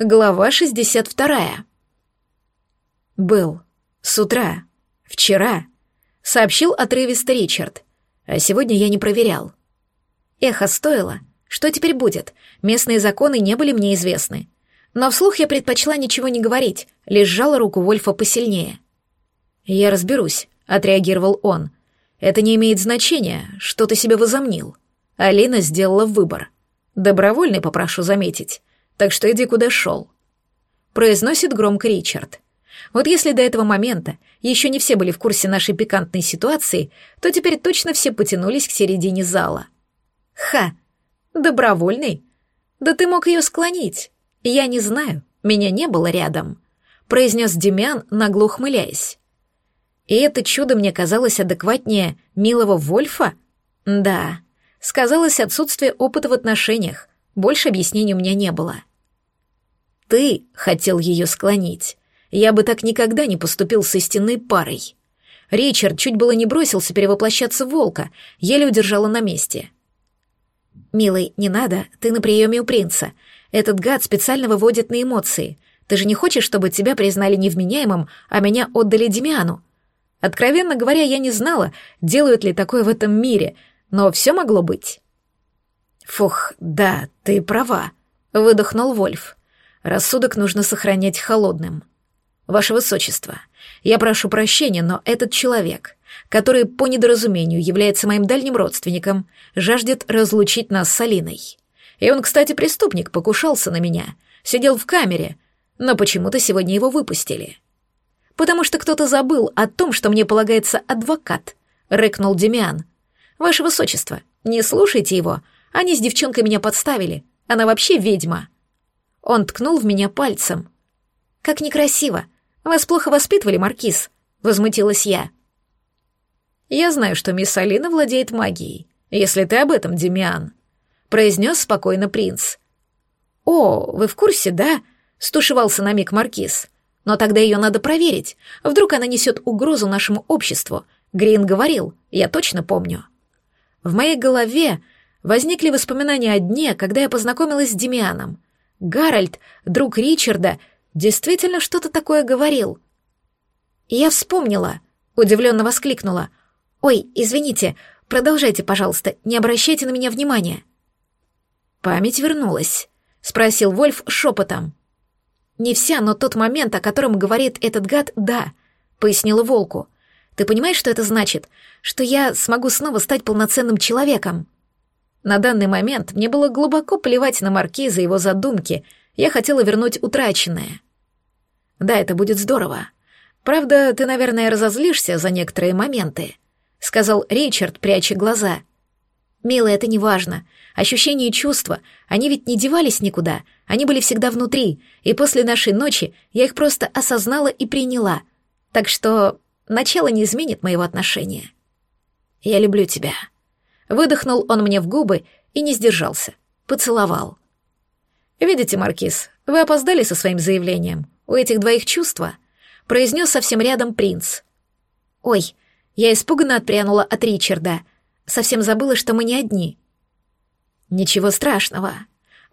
Глава 62. «Был. С утра. Вчера», — сообщил отрывисто Ричард. «А сегодня я не проверял». Эхо стоило. Что теперь будет? Местные законы не были мне известны. Но вслух я предпочла ничего не говорить, лишь сжала руку Вольфа посильнее. «Я разберусь», — отреагировал он. «Это не имеет значения, что ты себе возомнил». Алина сделала выбор. Добровольный, попрошу заметить так что иди куда шел», — произносит громко Ричард. Вот если до этого момента еще не все были в курсе нашей пикантной ситуации, то теперь точно все потянулись к середине зала. «Ха! Добровольный? Да ты мог ее склонить. Я не знаю, меня не было рядом», — произнес Демян, нагло ухмыляясь. И это чудо мне казалось адекватнее милого Вольфа? Да, сказалось отсутствие опыта в отношениях, больше объяснений у меня не было. Ты хотел ее склонить. Я бы так никогда не поступил с истинной парой. Ричард чуть было не бросился перевоплощаться в волка, еле удержала на месте. «Милый, не надо, ты на приеме у принца. Этот гад специально выводит на эмоции. Ты же не хочешь, чтобы тебя признали невменяемым, а меня отдали Демиану?» Откровенно говоря, я не знала, делают ли такое в этом мире, но все могло быть. «Фух, да, ты права», — выдохнул Вольф. Рассудок нужно сохранять холодным. Ваше Высочество, я прошу прощения, но этот человек, который по недоразумению является моим дальним родственником, жаждет разлучить нас с Алиной. И он, кстати, преступник, покушался на меня, сидел в камере, но почему-то сегодня его выпустили. Потому что кто-то забыл о том, что мне полагается адвокат, рыкнул Демиан. Ваше Высочество, не слушайте его, они с девчонкой меня подставили, она вообще ведьма. Он ткнул в меня пальцем. «Как некрасиво! Вас плохо воспитывали, Маркиз!» — возмутилась я. «Я знаю, что мисс Алина владеет магией, если ты об этом, Демиан», — произнес спокойно принц. «О, вы в курсе, да?» — стушевался на миг Маркиз. «Но тогда ее надо проверить. Вдруг она несет угрозу нашему обществу. Грин говорил, я точно помню». В моей голове возникли воспоминания о дне, когда я познакомилась с Демианом — Гарольд, друг Ричарда, действительно что-то такое говорил. Я вспомнила, удивленно воскликнула. «Ой, извините, продолжайте, пожалуйста, не обращайте на меня внимания». «Память вернулась», — спросил Вольф шепотом. «Не вся, но тот момент, о котором говорит этот гад, да», — пояснила Волку. «Ты понимаешь, что это значит? Что я смогу снова стать полноценным человеком?» На данный момент мне было глубоко плевать на Маркиза и его задумки, я хотела вернуть утраченное. Да, это будет здорово. Правда, ты, наверное, разозлишься за некоторые моменты, сказал Ричард, пряча глаза. Милый, это не важно. Ощущения и чувства, они ведь не девались никуда, они были всегда внутри, и после нашей ночи я их просто осознала и приняла. Так что начало не изменит моего отношения. Я люблю тебя. Выдохнул он мне в губы и не сдержался. Поцеловал. «Видите, Маркиз, вы опоздали со своим заявлением. У этих двоих чувства», — произнес совсем рядом принц. «Ой, я испуганно отпрянула от Ричарда. Совсем забыла, что мы не одни». «Ничего страшного».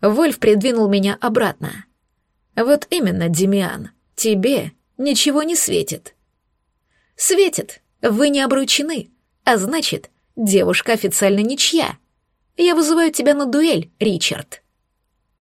Вольф придвинул меня обратно. «Вот именно, Демиан, тебе ничего не светит». «Светит, вы не обручены, а значит, Девушка официально ничья. Я вызываю тебя на дуэль, Ричард.